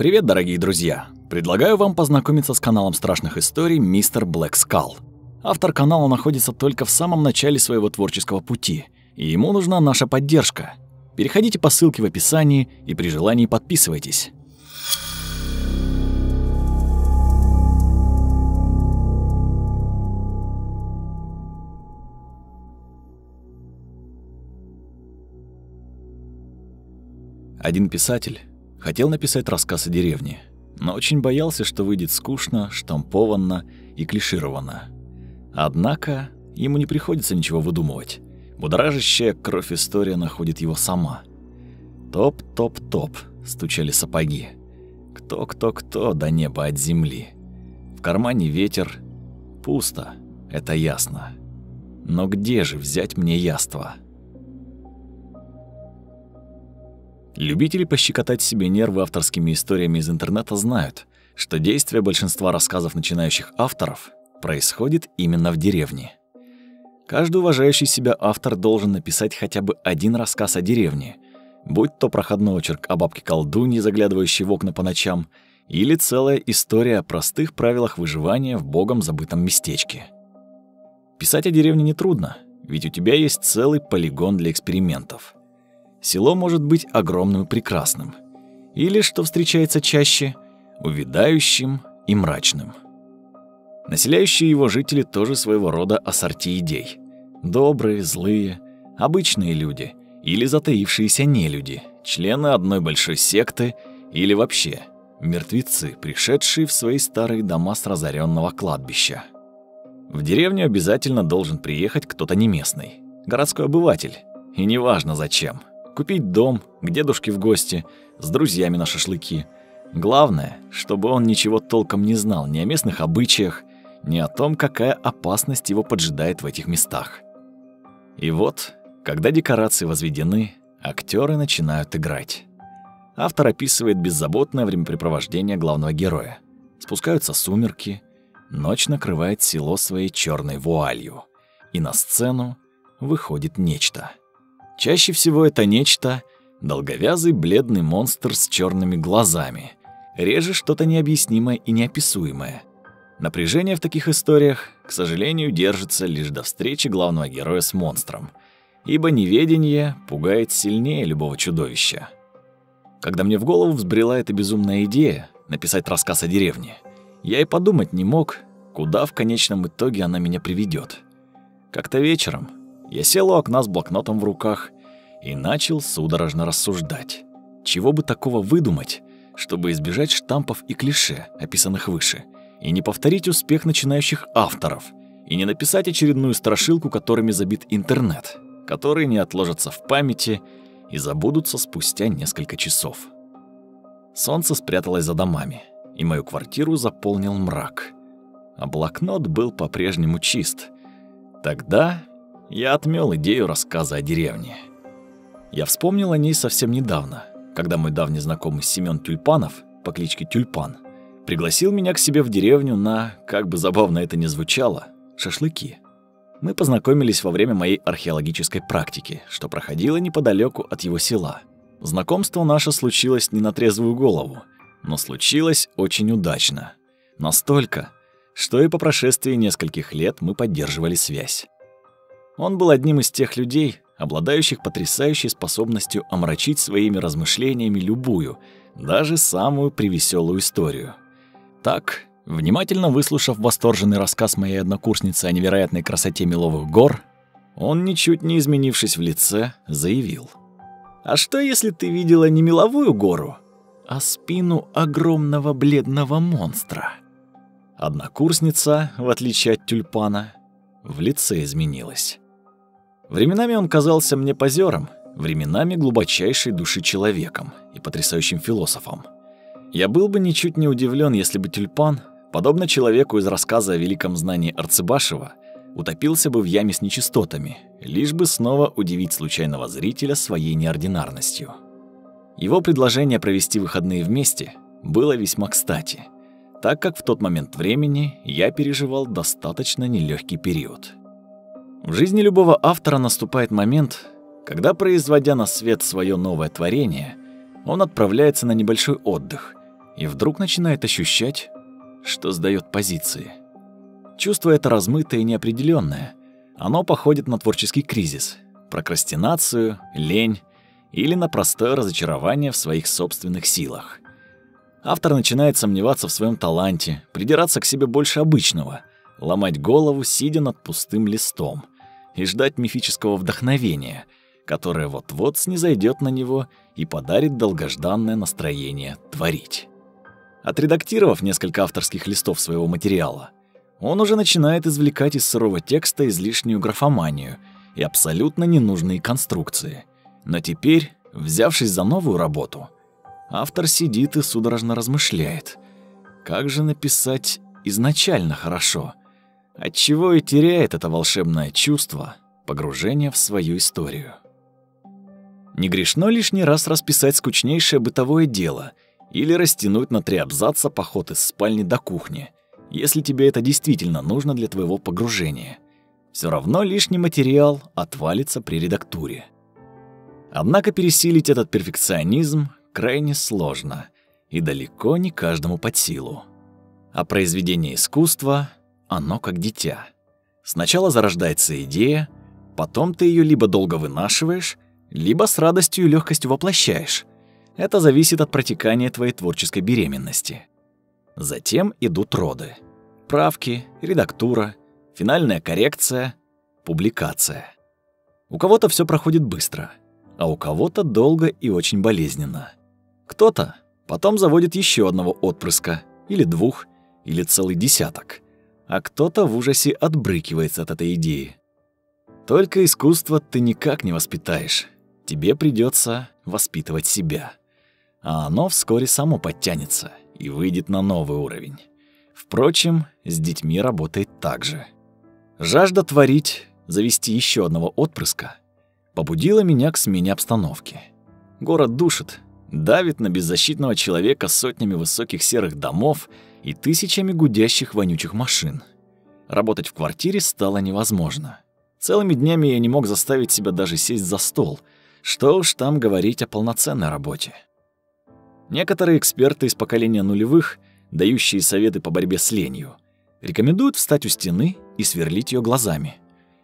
Привет, дорогие друзья! Предлагаю вам познакомиться с каналом страшных историй «Мистер Блэк Скал». Автор канала находится только в самом начале своего творческого пути, и ему нужна наша поддержка. Переходите по ссылке в описании и при желании подписывайтесь. Один писатель хотел написать рассказ о деревне, но очень боялся, что выйдет скучно, штампованно и клишированно. Однако ему не приходится ничего выдумывать. Будоражащая кровь история находит его сама. Топ-топ-топ стучали сапоги. Кто-кто-кто до неба от земли. В кармане ветер. Пусто, это ясно. Но где же взять мне яство? Любители пощекотать себе нервы авторскими историями из интернета знают, что действие большинства рассказов начинающих авторов происходит именно в деревне. Каждый уважающий себя автор должен написать хотя бы один рассказ о деревне, будь то проходной очерк о бабке-колдунье, заглядывающей в окна по ночам, или целая история о простых правилах выживания в богом забытом местечке. Писать о деревне нетрудно, ведь у тебя есть целый полигон для экспериментов – село может быть огромным и прекрасным, или, что встречается чаще, увядающим и мрачным. Населяющие его жители тоже своего рода ассорти идей. Добрые, злые, обычные люди или затаившиеся нелюди, члены одной большой секты или вообще мертвецы, пришедшие в свои старые дома с разоренного кладбища. В деревню обязательно должен приехать кто-то не местный, городской обыватель, и неважно зачем – купить дом, к дедушке в гости, с друзьями на шашлыки. Главное, чтобы он ничего толком не знал ни о местных обычаях, ни о том, какая опасность его поджидает в этих местах. И вот, когда декорации возведены, актеры начинают играть. Автор описывает беззаботное времяпрепровождение главного героя. Спускаются сумерки, ночь накрывает село своей черной вуалью, и на сцену выходит нечто — Чаще всего это нечто — долговязый бледный монстр с черными глазами, реже что-то необъяснимое и неописуемое. Напряжение в таких историях, к сожалению, держится лишь до встречи главного героя с монстром, ибо неведение пугает сильнее любого чудовища. Когда мне в голову взбрела эта безумная идея написать рассказ о деревне, я и подумать не мог, куда в конечном итоге она меня приведет. Как-то вечером, я сел у окна с блокнотом в руках и начал судорожно рассуждать. Чего бы такого выдумать, чтобы избежать штампов и клише, описанных выше, и не повторить успех начинающих авторов, и не написать очередную страшилку, которыми забит интернет, которые не отложатся в памяти и забудутся спустя несколько часов. Солнце спряталось за домами, и мою квартиру заполнил мрак. А блокнот был по-прежнему чист. Тогда я отмёл идею рассказа о деревне. Я вспомнил о ней совсем недавно, когда мой давний знакомый Семён Тюльпанов по кличке Тюльпан пригласил меня к себе в деревню на, как бы забавно это ни звучало, шашлыки. Мы познакомились во время моей археологической практики, что проходило неподалеку от его села. Знакомство наше случилось не на трезвую голову, но случилось очень удачно. Настолько, что и по прошествии нескольких лет мы поддерживали связь. Он был одним из тех людей, обладающих потрясающей способностью омрачить своими размышлениями любую, даже самую привеселую историю. Так, внимательно выслушав восторженный рассказ моей однокурсницы о невероятной красоте Меловых гор, он, ничуть не изменившись в лице, заявил. «А что, если ты видела не меловую гору, а спину огромного бледного монстра?» Однокурсница, в отличие от тюльпана, в лице изменилась. Временами он казался мне позером, временами глубочайшей души человеком и потрясающим философом. Я был бы ничуть не удивлен, если бы тюльпан, подобно человеку из рассказа о великом знании Арцебашева, утопился бы в яме с нечистотами, лишь бы снова удивить случайного зрителя своей неординарностью. Его предложение провести выходные вместе было весьма кстати, так как в тот момент времени я переживал достаточно нелегкий период. В жизни любого автора наступает момент, когда, производя на свет свое новое творение, он отправляется на небольшой отдых и вдруг начинает ощущать, что сдает позиции. Чувство это размытое и неопределенное. Оно походит на творческий кризис, прокрастинацию, лень или на простое разочарование в своих собственных силах. Автор начинает сомневаться в своем таланте, придираться к себе больше обычного, ломать голову, сидя над пустым листом, и ждать мифического вдохновения, которое вот-вот снизойдет на него и подарит долгожданное настроение творить. Отредактировав несколько авторских листов своего материала, он уже начинает извлекать из сырого текста излишнюю графоманию и абсолютно ненужные конструкции. Но теперь, взявшись за новую работу, автор сидит и судорожно размышляет, как же написать изначально хорошо, отчего и теряет это волшебное чувство погружения в свою историю. Не грешно лишний раз расписать скучнейшее бытовое дело или растянуть на три абзаца поход из спальни до кухни, если тебе это действительно нужно для твоего погружения. Все равно лишний материал отвалится при редактуре. Однако пересилить этот перфекционизм крайне сложно и далеко не каждому под силу. А произведение искусства, оно как дитя. Сначала зарождается идея, потом ты ее либо долго вынашиваешь, либо с радостью и легкостью воплощаешь. Это зависит от протекания твоей творческой беременности. Затем идут роды. Правки, редактура, финальная коррекция, публикация. У кого-то все проходит быстро, а у кого-то долго и очень болезненно. Кто-то потом заводит еще одного отпрыска, или двух, или целый десяток, а кто-то в ужасе отбрыкивается от этой идеи. Только искусство ты никак не воспитаешь, тебе придется воспитывать себя. А оно вскоре само подтянется и выйдет на новый уровень. Впрочем, с детьми работает так же. Жажда творить, завести еще одного отпрыска, побудила меня к смене обстановки. Город душит, давит на беззащитного человека сотнями высоких серых домов и тысячами гудящих вонючих машин. Работать в квартире стало невозможно. Целыми днями я не мог заставить себя даже сесть за стол — что уж там говорить о полноценной работе. Некоторые эксперты из поколения нулевых, дающие советы по борьбе с ленью, рекомендуют встать у стены и сверлить ее глазами.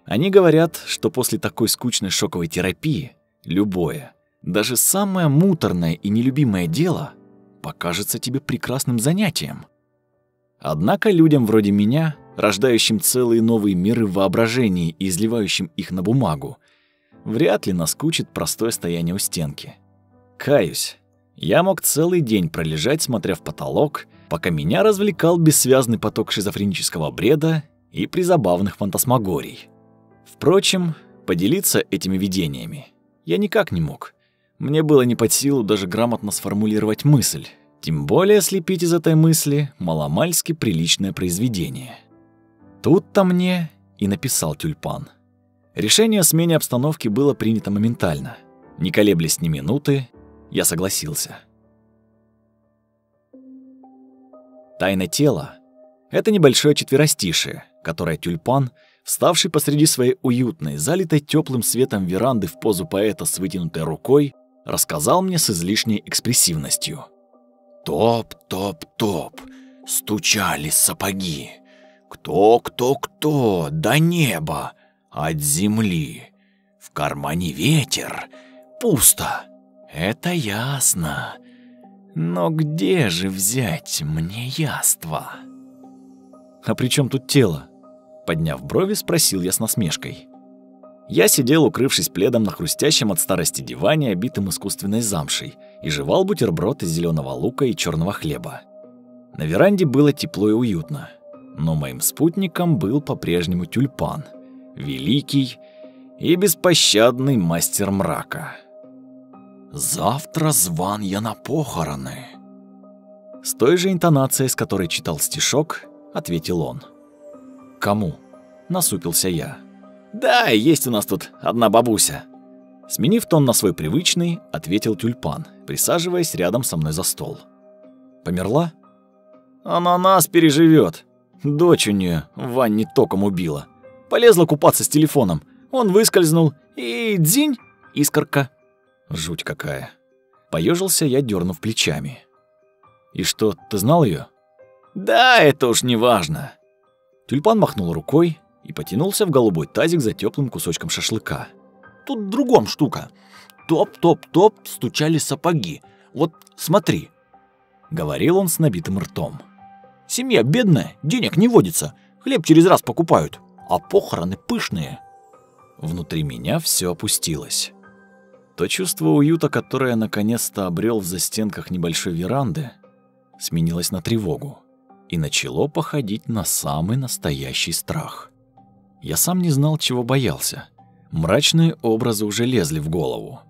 Они говорят, что после такой скучной шоковой терапии любое, даже самое муторное и нелюбимое дело покажется тебе прекрасным занятием. Однако людям вроде меня, рождающим целые новые миры в воображении и изливающим их на бумагу, вряд ли наскучит простое стояние у стенки. Каюсь, я мог целый день пролежать, смотря в потолок, пока меня развлекал бессвязный поток шизофренического бреда и призабавных фантасмагорий. Впрочем, поделиться этими видениями я никак не мог. Мне было не под силу даже грамотно сформулировать мысль, тем более слепить из этой мысли маломальски приличное произведение. Тут-то мне и написал тюльпан. Решение о смене обстановки было принято моментально. Не колеблясь ни минуты, я согласился. Тайна тела — это небольшое четверостишее, которое тюльпан, вставший посреди своей уютной, залитой теплым светом веранды в позу поэта с вытянутой рукой, рассказал мне с излишней экспрессивностью. «Топ-топ-топ, стучали сапоги. Кто-кто-кто, до неба, от земли. В кармане ветер. Пусто. Это ясно. Но где же взять мне яство? А при чем тут тело? Подняв брови, спросил я с насмешкой. Я сидел, укрывшись пледом на хрустящем от старости диване, обитым искусственной замшей, и жевал бутерброд из зеленого лука и черного хлеба. На веранде было тепло и уютно, но моим спутником был по-прежнему тюльпан — великий и беспощадный мастер мрака. «Завтра зван я на похороны». С той же интонацией, с которой читал стишок, ответил он. «Кому?» — насупился я. «Да, есть у нас тут одна бабуся». Сменив тон на свой привычный, ответил тюльпан, присаживаясь рядом со мной за стол. «Померла?» «Она нас переживет. Дочь у нее в ванне током убила. Полезла купаться с телефоном. Он выскользнул, и дзинь, искорка. Жуть какая. Поежился я, дернув плечами. И что, ты знал ее? Да, это уж не важно. Тюльпан махнул рукой и потянулся в голубой тазик за теплым кусочком шашлыка. Тут в другом штука. Топ-топ-топ стучали сапоги. Вот смотри. Говорил он с набитым ртом. Семья бедная, денег не водится. Хлеб через раз покупают. А похороны пышные. Внутри меня все опустилось. То чувство уюта, которое наконец-то обрел в застенках небольшой веранды, сменилось на тревогу и начало походить на самый настоящий страх. Я сам не знал, чего боялся. Мрачные образы уже лезли в голову.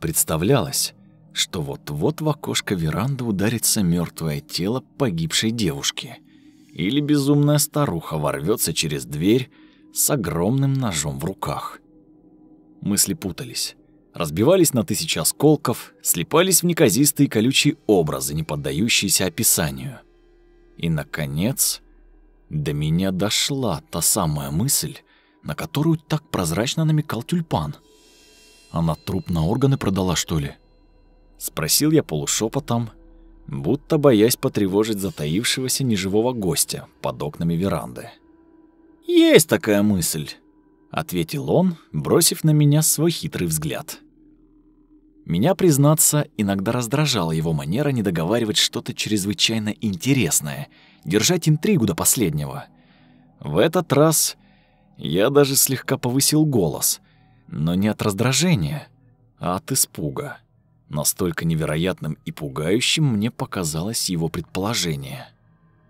Представлялось, что вот-вот в окошко веранды ударится мертвое тело погибшей девушки. Или безумная старуха ворвется через дверь с огромным ножом в руках. Мысли путались, разбивались на тысячи осколков, слипались в неказистые колючие образы, не поддающиеся описанию. И, наконец, до меня дошла та самая мысль, на которую так прозрачно намекал тюльпан. Она труп на органы продала, что ли? Спросил я полушепотом, будто боясь потревожить затаившегося неживого гостя под окнами веранды. «Есть такая мысль», — ответил он, бросив на меня свой хитрый взгляд. Меня, признаться, иногда раздражала его манера не договаривать что-то чрезвычайно интересное, держать интригу до последнего. В этот раз я даже слегка повысил голос, но не от раздражения, а от испуга. Настолько невероятным и пугающим мне показалось его предположение.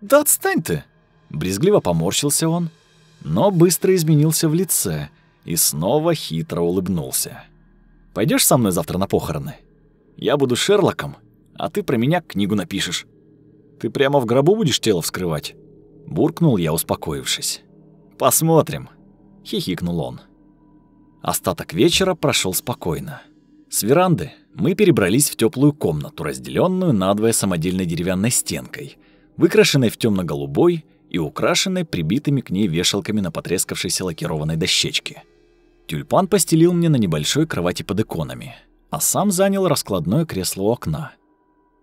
«Да отстань ты!» Брезгливо поморщился он, но быстро изменился в лице и снова хитро улыбнулся. Пойдешь со мной завтра на похороны? Я буду Шерлоком, а ты про меня книгу напишешь. Ты прямо в гробу будешь тело вскрывать?» Буркнул я, успокоившись. «Посмотрим», — хихикнул он. Остаток вечера прошел спокойно. С веранды мы перебрались в теплую комнату, разделенную надвое самодельной деревянной стенкой, выкрашенной в темно голубой и украшенной прибитыми к ней вешалками на потрескавшейся лакированной дощечке. Тюльпан постелил мне на небольшой кровати под иконами, а сам занял раскладное кресло у окна.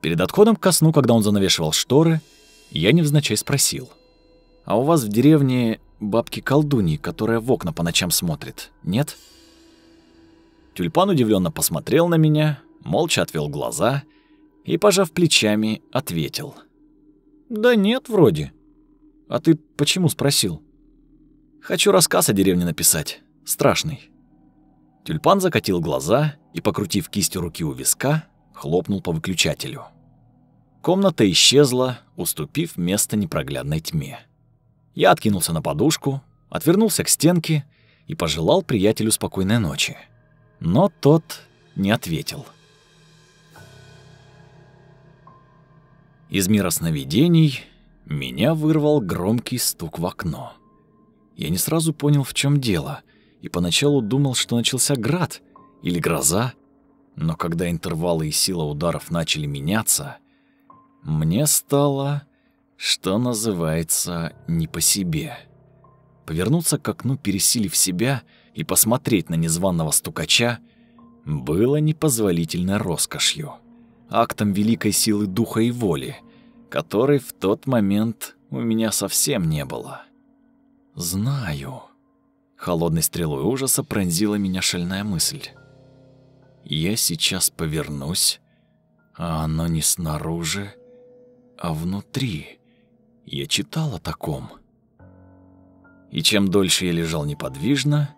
Перед отходом ко сну, когда он занавешивал шторы, я невзначай спросил. «А у вас в деревне бабки-колдуньи, которая в окна по ночам смотрит, нет?» Тюльпан удивленно посмотрел на меня, молча отвел глаза и, пожав плечами, ответил. «Да нет, вроде. А ты почему спросил?» «Хочу рассказ о деревне написать. Страшный». Тюльпан закатил глаза и, покрутив кистью руки у виска, хлопнул по выключателю. Комната исчезла, уступив место непроглядной тьме. Я откинулся на подушку, отвернулся к стенке и пожелал приятелю спокойной ночи но тот не ответил. Из мира сновидений меня вырвал громкий стук в окно. Я не сразу понял, в чем дело, и поначалу думал, что начался град или гроза, но когда интервалы и сила ударов начали меняться, мне стало, что называется, не по себе. Повернуться к окну, пересилив себя — и посмотреть на незваного стукача было непозволительной роскошью, актом великой силы духа и воли, которой в тот момент у меня совсем не было. Знаю. Холодной стрелой ужаса пронзила меня шальная мысль. Я сейчас повернусь, а оно не снаружи, а внутри. Я читал о таком. И чем дольше я лежал неподвижно,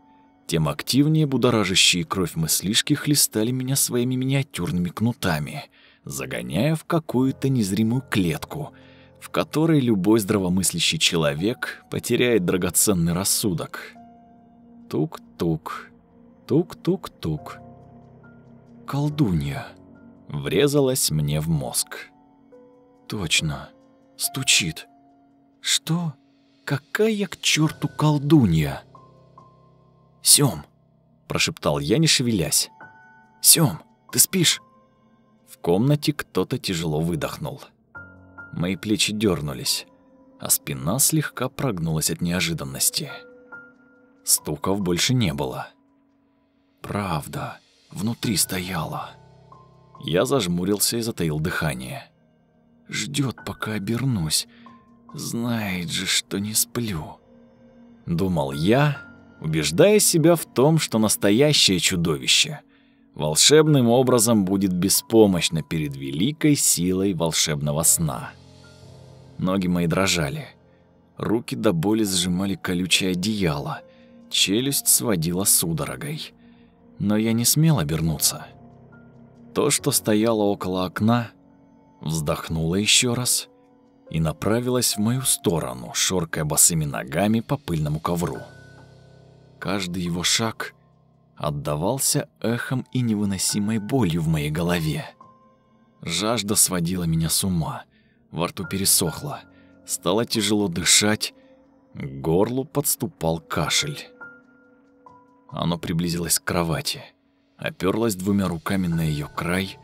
тем активнее будоражащие кровь мыслишки хлестали меня своими миниатюрными кнутами, загоняя в какую-то незримую клетку, в которой любой здравомыслящий человек потеряет драгоценный рассудок. Тук-тук, тук-тук-тук. Колдунья врезалась мне в мозг. Точно, стучит. Что? Какая к черту колдунья? «Сём!» – прошептал я, не шевелясь. «Сём, ты спишь?» В комнате кто-то тяжело выдохнул. Мои плечи дернулись, а спина слегка прогнулась от неожиданности. Стуков больше не было. Правда, внутри стояла. Я зажмурился и затаил дыхание. Ждет, пока обернусь. Знает же, что не сплю. Думал я, убеждая себя в том, что настоящее чудовище волшебным образом будет беспомощно перед великой силой волшебного сна. Ноги мои дрожали. Руки до боли сжимали колючее одеяло. Челюсть сводила судорогой. Но я не смел обернуться. То, что стояло около окна, вздохнула еще раз и направилась в мою сторону, шоркая босыми ногами по пыльному ковру. Каждый его шаг отдавался эхом и невыносимой болью в моей голове. Жажда сводила меня с ума, во рту пересохло, стало тяжело дышать, к горлу подступал кашель. Оно приблизилось к кровати, оперлось двумя руками на ее край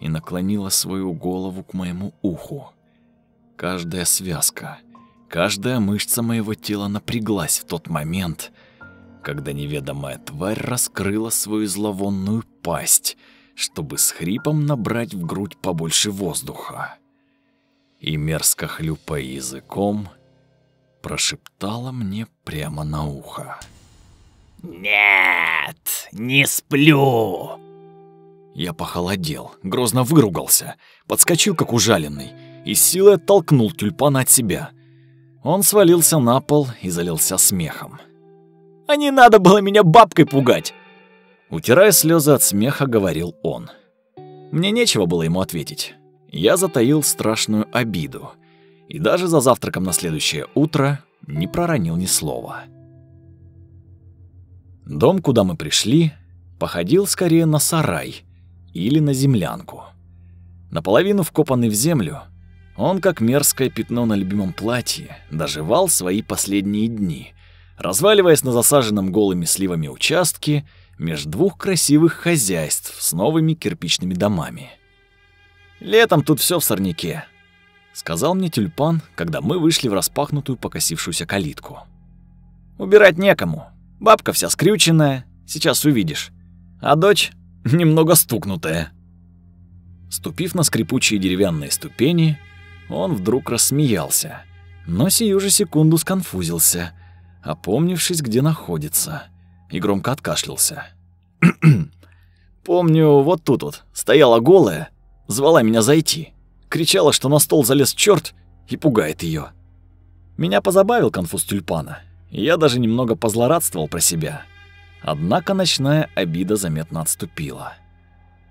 и наклонило свою голову к моему уху. Каждая связка, каждая мышца моего тела напряглась в тот момент, когда неведомая тварь раскрыла свою зловонную пасть, чтобы с хрипом набрать в грудь побольше воздуха. И мерзко хлюпая языком, прошептала мне прямо на ухо. «Нет, не сплю!» Я похолодел, грозно выругался, подскочил как ужаленный и силой оттолкнул тюльпана от себя. Он свалился на пол и залился смехом. «А не надо было меня бабкой пугать!» Утирая слезы от смеха, говорил он. Мне нечего было ему ответить. Я затаил страшную обиду и даже за завтраком на следующее утро не проронил ни слова. Дом, куда мы пришли, походил скорее на сарай, или на землянку. Наполовину вкопанный в землю, он, как мерзкое пятно на любимом платье, доживал свои последние дни, разваливаясь на засаженном голыми сливами участке между двух красивых хозяйств с новыми кирпичными домами. «Летом тут все в сорняке», — сказал мне тюльпан, когда мы вышли в распахнутую покосившуюся калитку. «Убирать некому. Бабка вся скрюченная, сейчас увидишь. А дочь немного стукнутая. Ступив на скрипучие деревянные ступени, он вдруг рассмеялся, но сию же секунду сконфузился, опомнившись, где находится, и громко откашлялся. «Помню, вот тут вот стояла голая, звала меня зайти, кричала, что на стол залез черт и пугает ее. Меня позабавил конфуз тюльпана, и я даже немного позлорадствовал про себя — Однако ночная обида заметно отступила.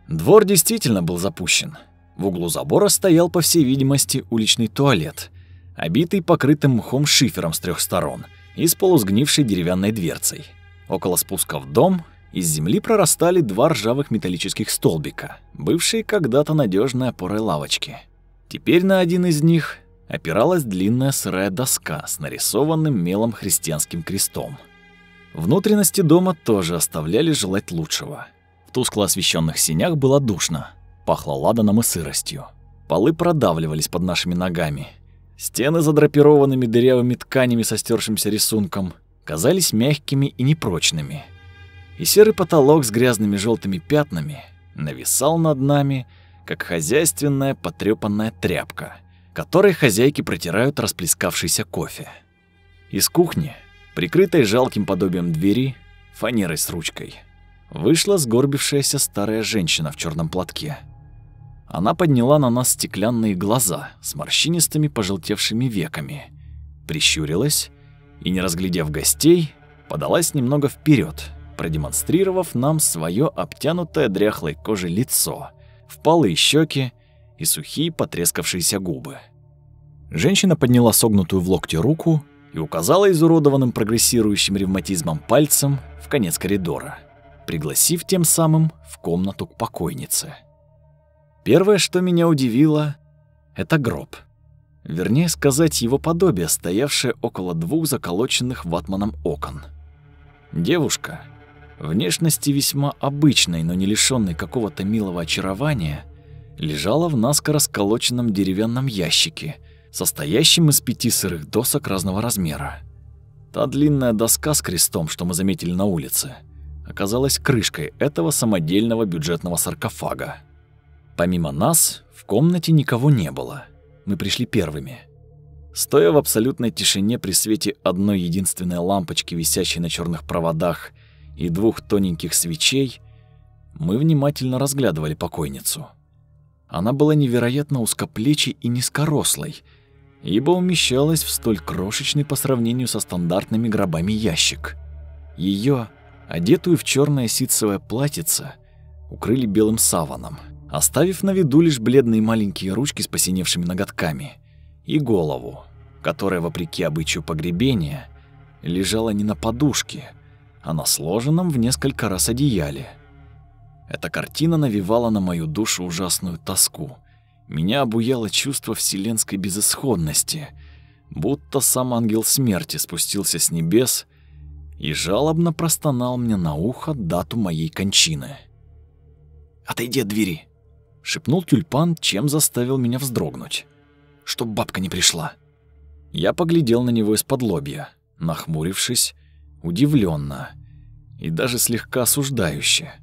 Двор действительно был запущен. В углу забора стоял, по всей видимости, уличный туалет, обитый покрытым мхом шифером с трех сторон и с полусгнившей деревянной дверцей. Около спуска в дом из земли прорастали два ржавых металлических столбика, бывшие когда-то надежной опорой лавочки. Теперь на один из них опиралась длинная сырая доска с нарисованным мелом христианским крестом. Внутренности дома тоже оставляли желать лучшего. В тускло освещенных синях было душно, пахло ладаном и сыростью. Полы продавливались под нашими ногами. Стены, задрапированными дырявыми тканями со стёршимся рисунком, казались мягкими и непрочными. И серый потолок с грязными желтыми пятнами нависал над нами, как хозяйственная потрёпанная тряпка, которой хозяйки протирают расплескавшийся кофе. Из кухни прикрытой жалким подобием двери, фанерой с ручкой, вышла сгорбившаяся старая женщина в черном платке. Она подняла на нас стеклянные глаза с морщинистыми пожелтевшими веками, прищурилась и, не разглядев гостей, подалась немного вперед, продемонстрировав нам свое обтянутое дряхлой кожей лицо, впалые щеки и сухие потрескавшиеся губы. Женщина подняла согнутую в локте руку и указала изуродованным прогрессирующим ревматизмом пальцем в конец коридора, пригласив тем самым в комнату к покойнице. Первое, что меня удивило, это гроб. Вернее сказать, его подобие, стоявшее около двух заколоченных ватманом окон. Девушка, внешности весьма обычной, но не лишённой какого-то милого очарования, лежала в наскоро сколоченном деревянном ящике — состоящим из пяти сырых досок разного размера. Та длинная доска с крестом, что мы заметили на улице, оказалась крышкой этого самодельного бюджетного саркофага. Помимо нас, в комнате никого не было. мы пришли первыми. Стоя в абсолютной тишине при свете одной единственной лампочки, висящей на черных проводах, и двух тоненьких свечей, мы внимательно разглядывали покойницу. Она была невероятно узкоплечей и низкорослой, ибо умещалась в столь крошечный по сравнению со стандартными гробами ящик. Ее, одетую в черное ситцевое платьице, укрыли белым саваном, оставив на виду лишь бледные маленькие ручки с посиневшими ноготками и голову, которая, вопреки обычаю погребения, лежала не на подушке, а на сложенном в несколько раз одеяле. Эта картина навевала на мою душу ужасную тоску. Меня обуяло чувство вселенской безысходности, будто сам ангел смерти спустился с небес и жалобно простонал мне на ухо дату моей кончины. «Отойди от двери!» — шепнул тюльпан, чем заставил меня вздрогнуть. «Чтоб бабка не пришла!» Я поглядел на него из-под лобья, нахмурившись, удивленно и даже слегка осуждающе.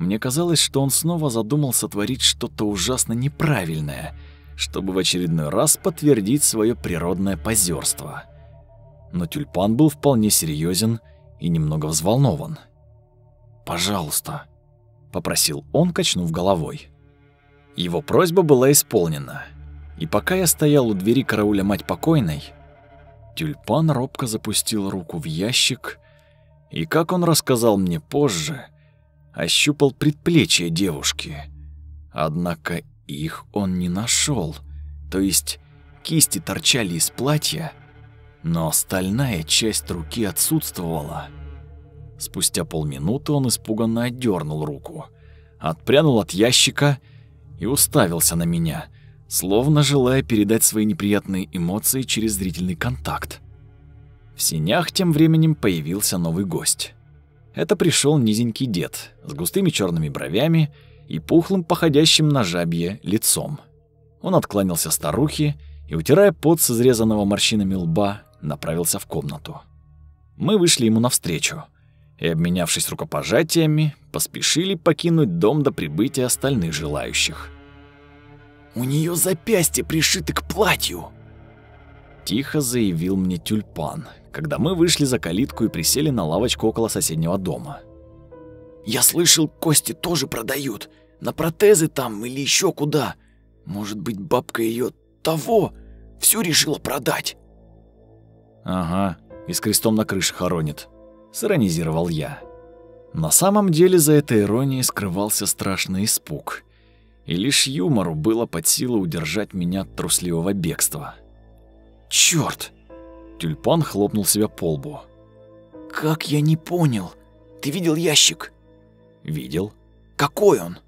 Мне казалось, что он снова задумал сотворить что-то ужасно неправильное, чтобы в очередной раз подтвердить свое природное позерство. Но тюльпан был вполне серьезен и немного взволнован. «Пожалуйста», — попросил он, качнув головой. Его просьба была исполнена, и пока я стоял у двери карауля мать покойной, тюльпан робко запустил руку в ящик и, как он рассказал мне позже, ощупал предплечье девушки. Однако их он не нашел, то есть кисти торчали из платья, но остальная часть руки отсутствовала. Спустя полминуты он испуганно отдернул руку, отпрянул от ящика и уставился на меня, словно желая передать свои неприятные эмоции через зрительный контакт. В синях тем временем появился новый гость. Это пришел низенький дед с густыми черными бровями и пухлым, походящим на жабье, лицом. Он откланялся старухе и, утирая пот с изрезанного морщинами лба, направился в комнату. Мы вышли ему навстречу — и, обменявшись рукопожатиями, поспешили покинуть дом до прибытия остальных желающих. «У нее запястье пришиты к платью!» Тихо заявил мне тюльпан, когда мы вышли за калитку и присели на лавочку около соседнего дома. «Я слышал, кости тоже продают. На протезы там или еще куда. Может быть, бабка ее того всю решила продать?» «Ага, и с крестом на крыше хоронит», сиронизировал я. На самом деле за этой иронией скрывался страшный испуг, и лишь юмору было под силу удержать меня от трусливого бегства. Черт! Тюльпан хлопнул себя по лбу. «Как я не понял? Ты видел ящик?» «Видел». «Какой он?»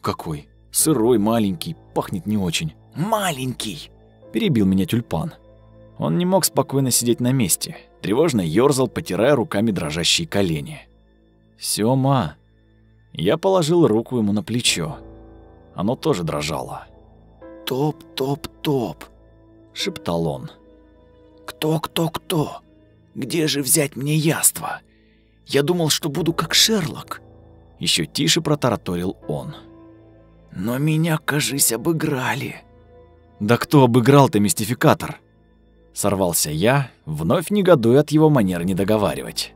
«Какой? Сырой, маленький, пахнет не очень». «Маленький!» – перебил меня тюльпан. Он не мог спокойно сидеть на месте, тревожно ёрзал, потирая руками дрожащие колени. «Сёма!» Я положил руку ему на плечо. Оно тоже дрожало. «Топ-топ-топ!» — шептал он. «Кто-кто-кто? Где же взять мне яство? Я думал, что буду как Шерлок!» Еще тише протараторил он. «Но меня, кажись, обыграли!» «Да кто обыграл-то, мистификатор?» Сорвался я, вновь негодуя от его манеры не договаривать.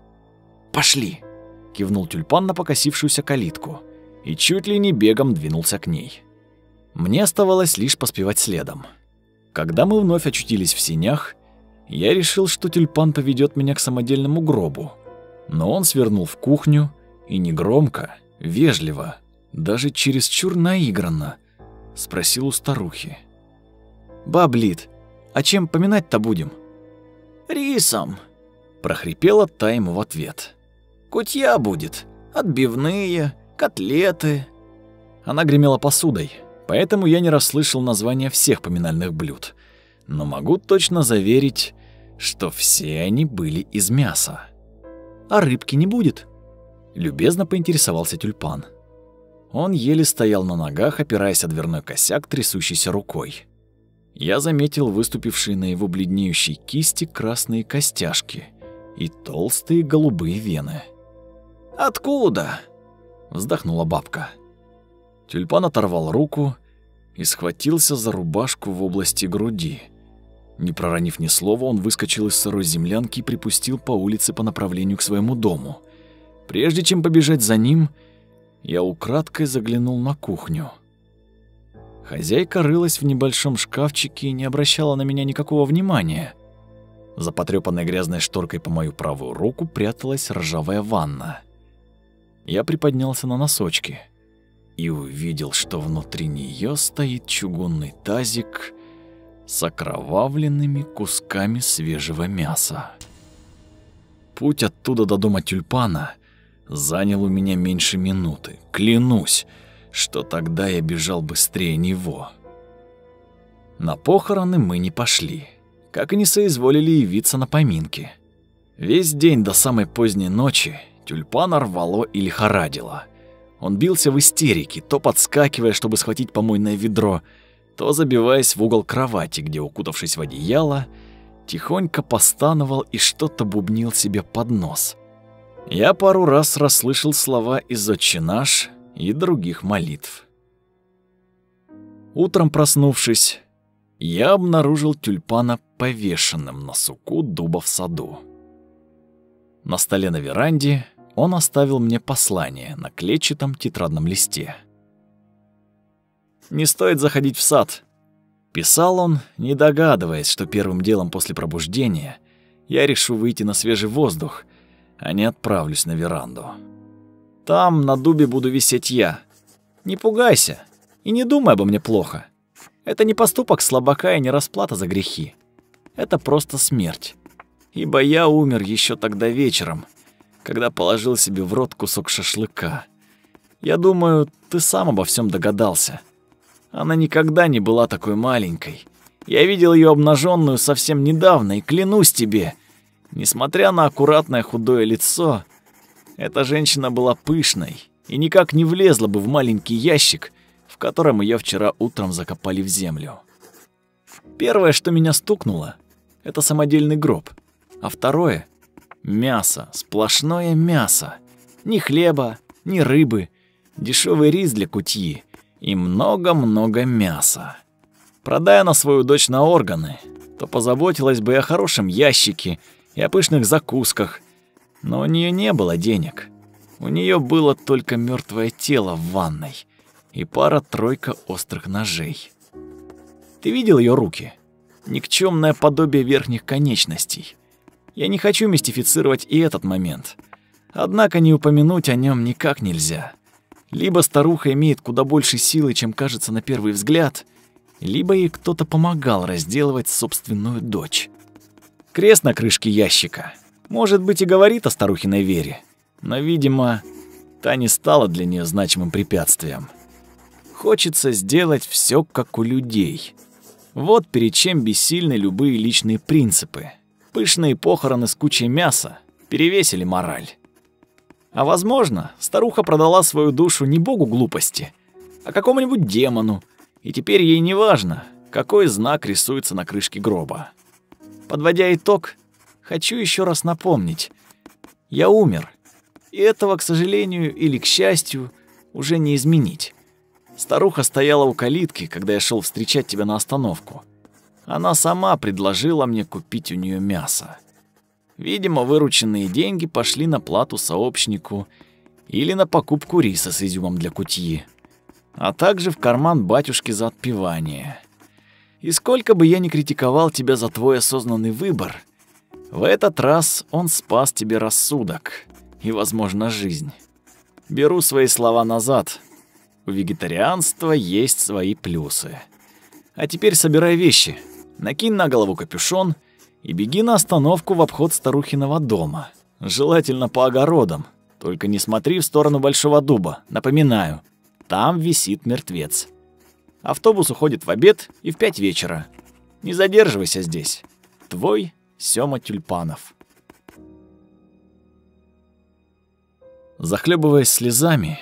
«Пошли!» — кивнул тюльпан на покосившуюся калитку и чуть ли не бегом двинулся к ней. Мне оставалось лишь поспевать следом. Когда мы вновь очутились в синях, я решил, что тюльпан поведет меня к самодельному гробу. Но он свернул в кухню и негромко, вежливо, даже чересчур наигранно спросил у старухи. «Баблит, а чем поминать-то будем? Рисом, прохрипела та ему в ответ. Кутья будет, отбивные, котлеты. Она гремела посудой, поэтому я не расслышал названия всех поминальных блюд. Но могу точно заверить, что все они были из мяса. А рыбки не будет? Любезно поинтересовался тюльпан. Он еле стоял на ногах, опираясь о дверной косяк трясущейся рукой я заметил выступившие на его бледнеющей кисти красные костяшки и толстые голубые вены. «Откуда?» — вздохнула бабка. Тюльпан оторвал руку и схватился за рубашку в области груди. Не проронив ни слова, он выскочил из сырой землянки и припустил по улице по направлению к своему дому. Прежде чем побежать за ним, я украдкой заглянул на кухню. Хозяйка рылась в небольшом шкафчике и не обращала на меня никакого внимания. За потрёпанной грязной шторкой по мою правую руку пряталась ржавая ванна. Я приподнялся на носочки и увидел, что внутри неё стоит чугунный тазик с окровавленными кусками свежего мяса. Путь оттуда до дома тюльпана занял у меня меньше минуты. Клянусь, что тогда я бежал быстрее него. На похороны мы не пошли, как и не соизволили явиться на поминки. Весь день до самой поздней ночи тюльпана рвало и лихорадило. Он бился в истерике, то подскакивая, чтобы схватить помойное ведро, то забиваясь в угол кровати, где, укутавшись в одеяло, тихонько постановал и что-то бубнил себе под нос. Я пару раз расслышал слова из «Отче наш» и других молитв. Утром проснувшись, я обнаружил тюльпана повешенным на суку дуба в саду. На столе на веранде он оставил мне послание на клетчатом тетрадном листе не стоит заходить в сад. Писал он, не догадываясь, что первым делом после пробуждения я решу выйти на свежий воздух, а не отправлюсь на веранду. Там на дубе буду висеть я. Не пугайся и не думай обо мне плохо. Это не поступок слабака и не расплата за грехи. Это просто смерть. Ибо я умер еще тогда вечером, когда положил себе в рот кусок шашлыка. Я думаю, ты сам обо всем догадался. Она никогда не была такой маленькой. Я видел ее обнаженную совсем недавно, и клянусь тебе, несмотря на аккуратное худое лицо, эта женщина была пышной и никак не влезла бы в маленький ящик, в котором ее вчера утром закопали в землю. Первое, что меня стукнуло, это самодельный гроб, а второе — мясо, сплошное мясо. Ни хлеба, ни рыбы, дешевый рис для кутьи — и много-много мяса. Продая на свою дочь на органы, то позаботилась бы и о хорошем ящике, и о пышных закусках, но у нее не было денег. У нее было только мертвое тело в ванной и пара-тройка острых ножей. Ты видел ее руки? Никчемное подобие верхних конечностей. Я не хочу мистифицировать и этот момент. Однако не упомянуть о нем никак нельзя. Либо старуха имеет куда больше силы, чем кажется на первый взгляд, либо ей кто-то помогал разделывать собственную дочь. Крест на крышке ящика, может быть, и говорит о старухиной вере, но, видимо, та не стала для нее значимым препятствием. Хочется сделать все как у людей. Вот перед чем бессильны любые личные принципы. Пышные похороны с кучей мяса перевесили мораль. А возможно, старуха продала свою душу не богу глупости, а какому-нибудь демону, и теперь ей не важно, какой знак рисуется на крышке гроба. Подводя итог, хочу еще раз напомнить. Я умер, и этого, к сожалению или к счастью, уже не изменить. Старуха стояла у калитки, когда я шел встречать тебя на остановку. Она сама предложила мне купить у нее мясо. Видимо, вырученные деньги пошли на плату сообщнику или на покупку риса с изюмом для кутьи, а также в карман батюшки за отпевание. И сколько бы я ни критиковал тебя за твой осознанный выбор, в этот раз он спас тебе рассудок и, возможно, жизнь. Беру свои слова назад. У вегетарианства есть свои плюсы. А теперь собирай вещи, накинь на голову капюшон — и беги на остановку в обход старухиного дома. Желательно по огородам. Только не смотри в сторону Большого дуба. Напоминаю, там висит мертвец. Автобус уходит в обед и в пять вечера. Не задерживайся здесь. Твой Сёма Тюльпанов. Захлебываясь слезами,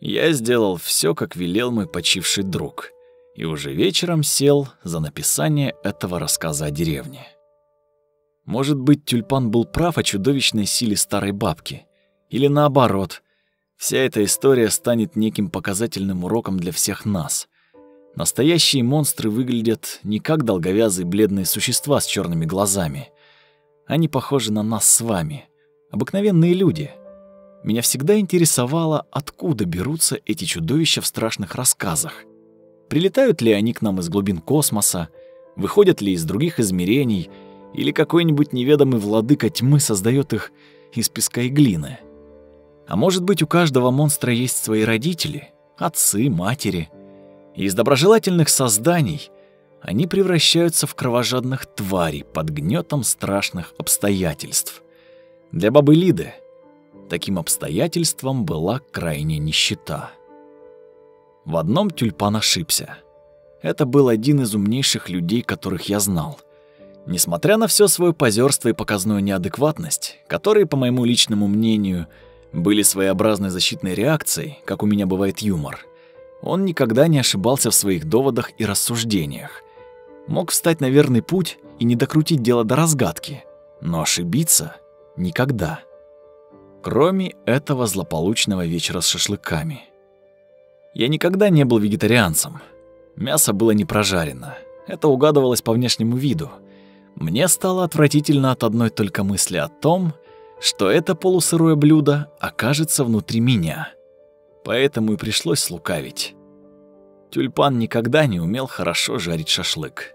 я сделал все, как велел мой почивший друг, и уже вечером сел за написание этого рассказа о деревне. Может быть, тюльпан был прав о чудовищной силе старой бабки. Или наоборот, вся эта история станет неким показательным уроком для всех нас. Настоящие монстры выглядят не как долговязые бледные существа с черными глазами. Они похожи на нас с вами, обыкновенные люди. Меня всегда интересовало, откуда берутся эти чудовища в страшных рассказах. Прилетают ли они к нам из глубин космоса, выходят ли из других измерений, или какой-нибудь неведомый владыка тьмы создает их из песка и глины. А может быть, у каждого монстра есть свои родители, отцы, матери — и из доброжелательных созданий они превращаются в кровожадных тварей под гнетом страшных обстоятельств. Для бабы Лиды таким обстоятельством была крайняя нищета. В одном тюльпан ошибся. Это был один из умнейших людей, которых я знал. Несмотря на все свое позерство и показную неадекватность, которые, по моему личному мнению, были своеобразной защитной реакцией, как у меня бывает юмор – он никогда не ошибался в своих доводах и рассуждениях. Мог встать на верный путь и не докрутить дело до разгадки, но ошибиться никогда. Кроме этого злополучного вечера с шашлыками. Я никогда не был вегетарианцем. Мясо было не прожарено. Это угадывалось по внешнему виду. Мне стало отвратительно от одной только мысли о том, что это полусырое блюдо окажется внутри меня поэтому и пришлось слукавить. Тюльпан никогда не умел хорошо жарить шашлык.